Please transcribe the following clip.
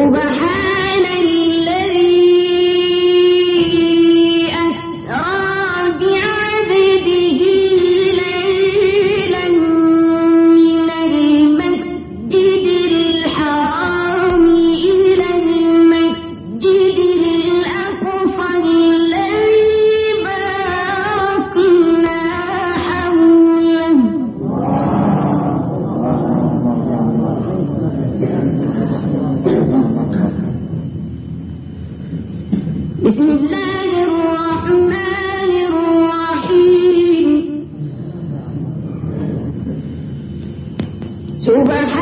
سبحان سبحان